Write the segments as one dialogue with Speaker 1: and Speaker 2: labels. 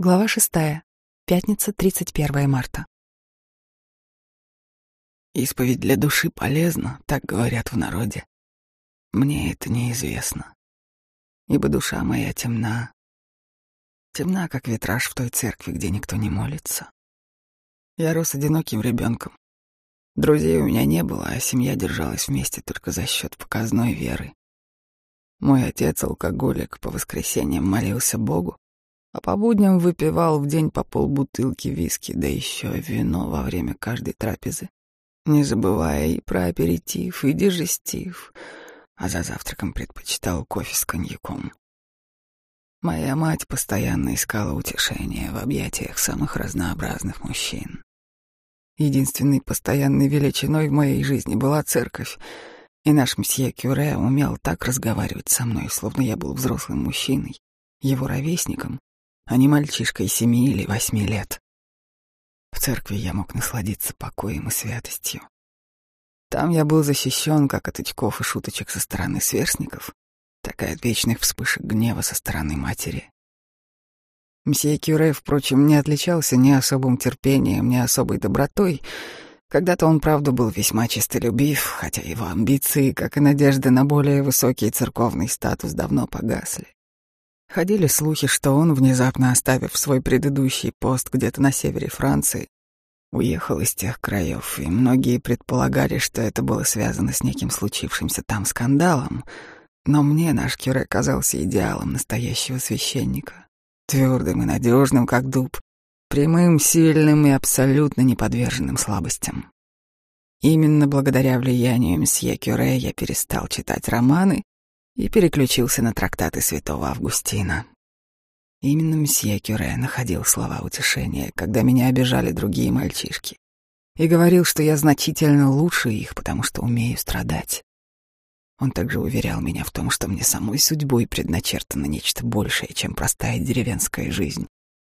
Speaker 1: Глава шестая. Пятница, 31 марта.
Speaker 2: Исповедь для души полезна, так говорят в народе. Мне это неизвестно, ибо душа моя темна. Темна, как витраж в той церкви, где никто не молится. Я рос одиноким ребенком. Друзей у меня не было, а семья держалась вместе только за счет показной веры. Мой отец, алкоголик, по воскресеньям молился Богу, а по будням выпивал в день по полбутылки виски, да еще вино во время каждой трапезы, не забывая и про аперитив, и дежестив, а за завтраком предпочитал кофе с коньяком. Моя мать постоянно искала утешения в объятиях самых разнообразных мужчин. Единственной постоянной величиной в моей жизни была церковь, и наш мсье Кюре умел так разговаривать со мной, словно я был взрослым мужчиной, его ровесником, а не мальчишкой семи или восьми лет. В церкви я мог насладиться покоем и святостью. Там я был защищен как от очков и шуточек со стороны сверстников, так и от вечных вспышек гнева со стороны матери. Мсье Кюре, впрочем, не отличался ни особым терпением, ни особой добротой. Когда-то он, правда, был весьма честолюбив, хотя его амбиции, как и надежды на более высокий церковный статус, давно погасли. Ходили слухи, что он, внезапно оставив свой предыдущий пост где-то на севере Франции, уехал из тех краев, и многие предполагали, что это было связано с неким случившимся там скандалом. Но мне наш Кюре казался идеалом настоящего священника, твердым и надежным, как дуб, прямым, сильным и абсолютно неподверженным слабостям. Именно благодаря влиянию мсье Кюре я перестал читать романы и переключился на трактаты святого Августина. Именно месье Кюре находил слова утешения, когда меня обижали другие мальчишки, и говорил, что я значительно лучше их, потому что умею страдать. Он также уверял меня в том, что мне самой судьбой предначертано нечто большее, чем простая деревенская жизнь,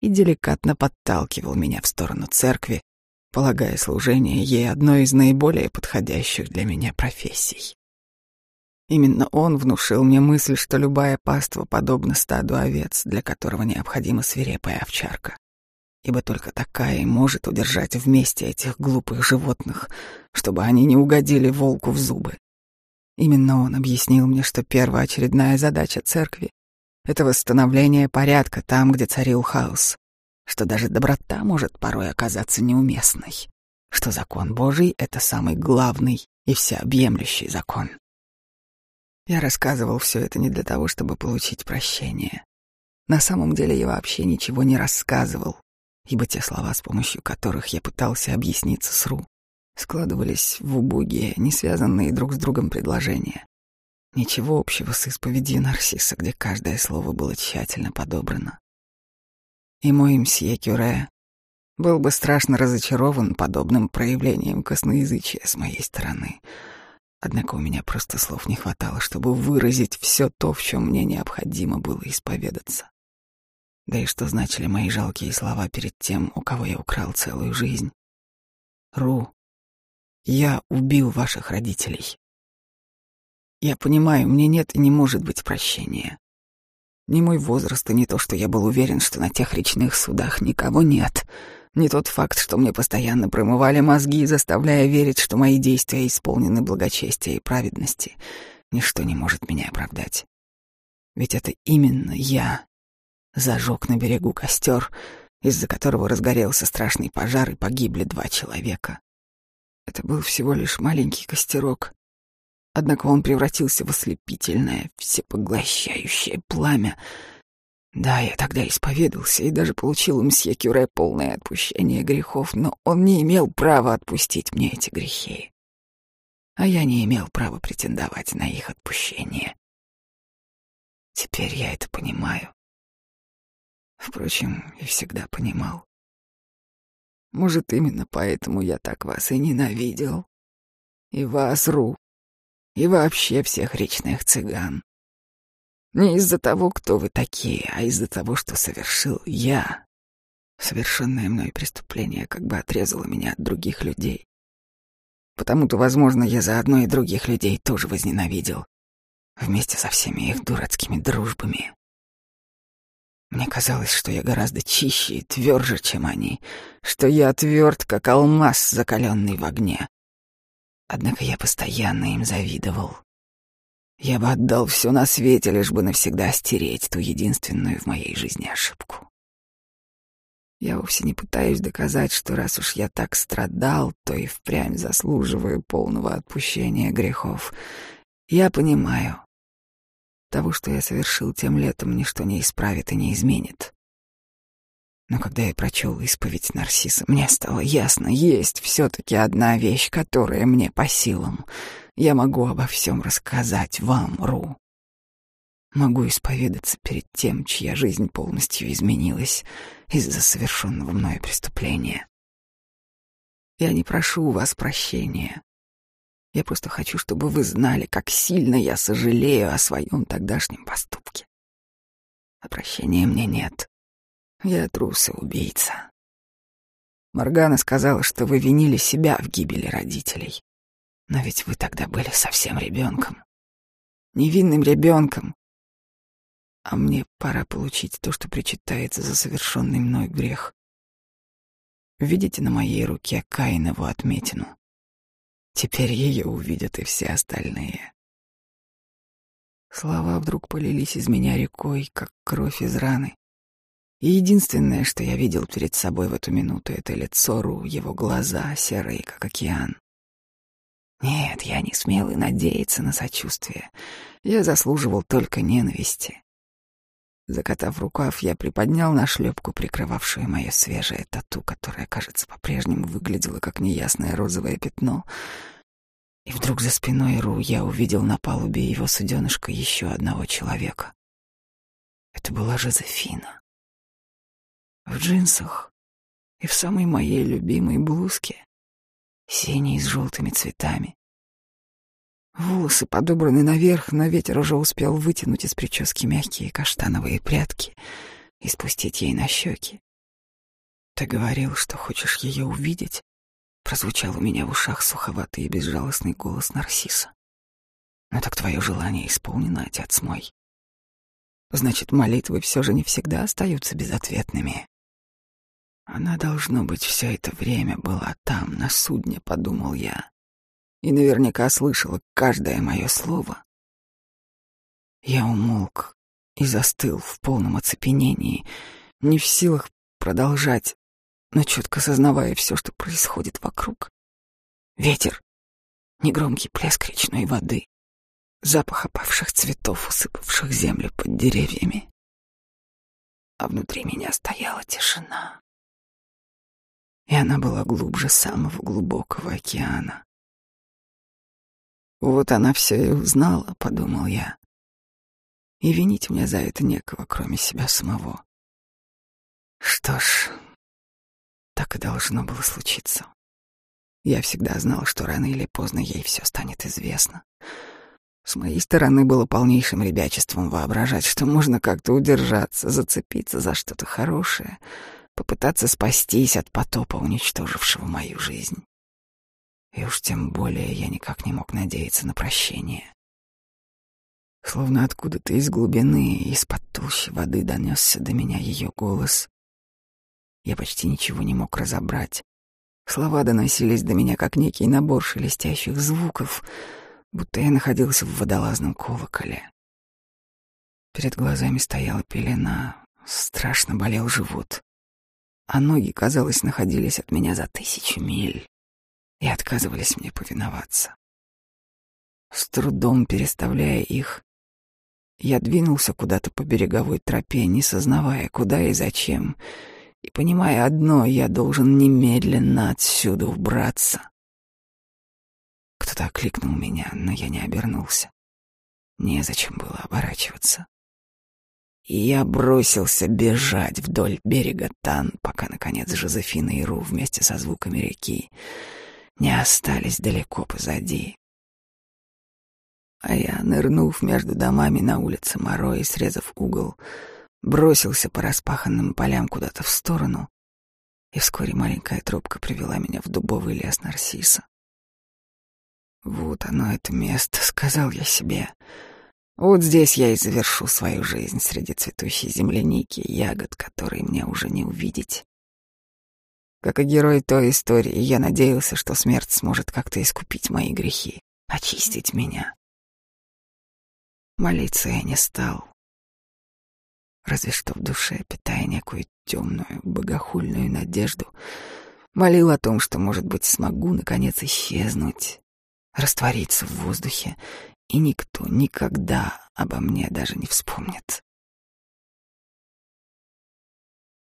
Speaker 2: и деликатно подталкивал меня в сторону церкви, полагая служение ей одной из наиболее подходящих для меня профессий. Именно он внушил мне мысль, что любая паства подобна стаду овец, для которого необходима свирепая овчарка. Ибо только такая и может удержать вместе этих глупых животных, чтобы они не угодили волку в зубы. Именно он объяснил мне, что первоочередная задача церкви — это восстановление порядка там, где царил хаос, что даже доброта может порой оказаться неуместной, что закон Божий — это самый главный и всеобъемлющий закон. Я рассказывал все это не для того, чтобы получить прощение. На самом деле я вообще ничего не рассказывал, ибо те слова, с помощью которых я пытался объясниться с Ру, складывались в убогие, не связанные друг с другом предложения. Ничего общего с исповедью Нарсиса, где каждое слово было тщательно подобрано. И мой мсье Кюре был бы страшно разочарован подобным проявлением косноязычия с моей стороны — Однако у меня просто слов не хватало, чтобы выразить все то, в чем мне необходимо было исповедаться. Да и что значили мои жалкие слова перед тем, у кого я украл целую жизнь? Ру, я убил ваших родителей. Я понимаю, мне нет и не может быть прощения. Ни мой возраст, и не то, что я был уверен, что на тех речных судах никого нет — не тот факт, что мне постоянно промывали мозги, заставляя верить, что мои действия исполнены благочестия и праведности. Ничто не может меня оправдать. Ведь это именно я зажег на берегу костер, из-за которого разгорелся страшный пожар и погибли два человека. Это был всего лишь маленький костерок, однако он превратился в ослепительное, всепоглощающее пламя — да, я тогда исповедался и даже получил у мсье Кюре полное отпущение грехов, но он не имел права отпустить мне эти грехи. А я не имел права претендовать на их отпущение. Теперь я это понимаю. Впрочем, и всегда понимал. Может, именно поэтому я так вас и ненавидел. И вас, Ру, и вообще всех речных цыган. Не из-за того, кто вы такие, а из-за того, что совершил я. Совершенное мной преступление как бы отрезало меня от других людей. Потому-то, возможно, я заодно и других людей тоже возненавидел. Вместе со всеми их дурацкими дружбами. Мне казалось, что я гораздо чище и тверже, чем они, что я тверд, как алмаз, закаленный в огне. Однако я постоянно им завидовал. Я бы отдал все на свете, лишь бы навсегда стереть ту единственную в моей жизни ошибку. Я вовсе не пытаюсь доказать, что раз уж я так страдал, то и впрямь заслуживаю полного отпущения грехов. Я понимаю, того, что я совершил тем летом, ничто не исправит и не изменит. Но когда я прочел исповедь Нарсиса, мне стало ясно, есть все-таки одна вещь, которая мне по силам. Я могу обо всем рассказать вам, Ру. Могу исповедаться перед тем, чья жизнь полностью изменилась из-за совершенного мною преступления. Я не прошу у вас прощения. Я просто хочу, чтобы вы знали, как сильно я сожалею о своем тогдашнем поступке. А прощения мне нет. Я трус и убийца. Моргана сказала, что вы винили себя в гибели родителей. Но ведь вы тогда были совсем ребенком. Невинным ребенком. А мне пора получить то, что причитается за совершенный мной грех. Видите на моей руке Каинову отметину? Теперь ее увидят и все остальные. Слова вдруг полились из меня рекой, как кровь из раны. И единственное, что я видел перед собой в эту минуту, это лицо Ру, его глаза, серые, как океан. Нет, я не смел и надеяться на сочувствие. Я заслуживал только ненависти. Закатав рукав, я приподнял нашлепку, прикрывавшую мое свежее тату, которое, кажется, по-прежнему выглядело как неясное розовое пятно. И вдруг за спиной Ру я увидел на палубе его суденышка еще одного человека. Это была Жозефина. В джинсах и в самой моей любимой блузке, синей с желтыми цветами. Волосы подобраны наверх, но ветер уже успел вытянуть из прически мягкие каштановые прядки и спустить ей на щеки. Ты говорил, что хочешь ее увидеть? Прозвучал у меня в ушах суховатый и безжалостный голос Нарсиса. Ну так твое желание исполнено, отец мой. Значит, молитвы все же не всегда остаются безответными. Она, должно быть, все это время была там, на судне, подумал я и наверняка слышала каждое мое слово. Я умолк и застыл в полном оцепенении, не в силах продолжать, но четко сознавая все, что происходит вокруг. Ветер, негромкий плеск речной воды, запах опавших цветов, усыпавших землю под деревьями. А внутри меня стояла тишина. И она была глубже самого глубокого океана. Вот она все и узнала, подумал я. И винить мне за это некого, кроме себя самого. Что ж, так и должно было случиться. Я всегда знал, что рано или поздно ей все станет известно. С моей стороны было полнейшим ребячеством воображать, что можно как-то удержаться, зацепиться за что-то хорошее, попытаться спастись от потопа, уничтожившего мою жизнь. И уж тем более я никак не мог надеяться на прощение. Словно откуда-то из глубины, из-под толщи воды донесся до меня ее голос. Я почти ничего не мог разобрать. Слова доносились до меня, как некий набор шелестящих звуков, будто я находился в водолазном колоколе. Перед глазами стояла пелена, страшно болел живот, а ноги, казалось, находились от меня за тысячу миль и отказывались мне повиноваться. С трудом переставляя их, я двинулся куда-то по береговой тропе, не сознавая, куда и зачем, и понимая одно, я должен немедленно отсюда убраться. Кто-то окликнул меня, но я не обернулся. Незачем было оборачиваться. И я бросился бежать вдоль берега Тан, пока, наконец, Жозефина и Ру вместе со звуками реки не остались далеко позади. А я, нырнув между домами на улице Моро и срезав угол, бросился по распаханным полям куда-то в сторону, и вскоре маленькая тропка привела меня в дубовый лес Нарсиса. «Вот оно, это место», — сказал я себе. Вот здесь я и завершу свою жизнь среди цветущей земляники ягод, которые мне уже не увидеть. Как и герой той истории, я надеялся, что смерть сможет как-то искупить мои грехи, очистить меня. Молиться я не стал, разве что в душе, питая некую темную, богохульную надежду, молил о том, что, может быть, смогу, наконец, исчезнуть, раствориться в воздухе, и никто никогда обо мне даже не вспомнит.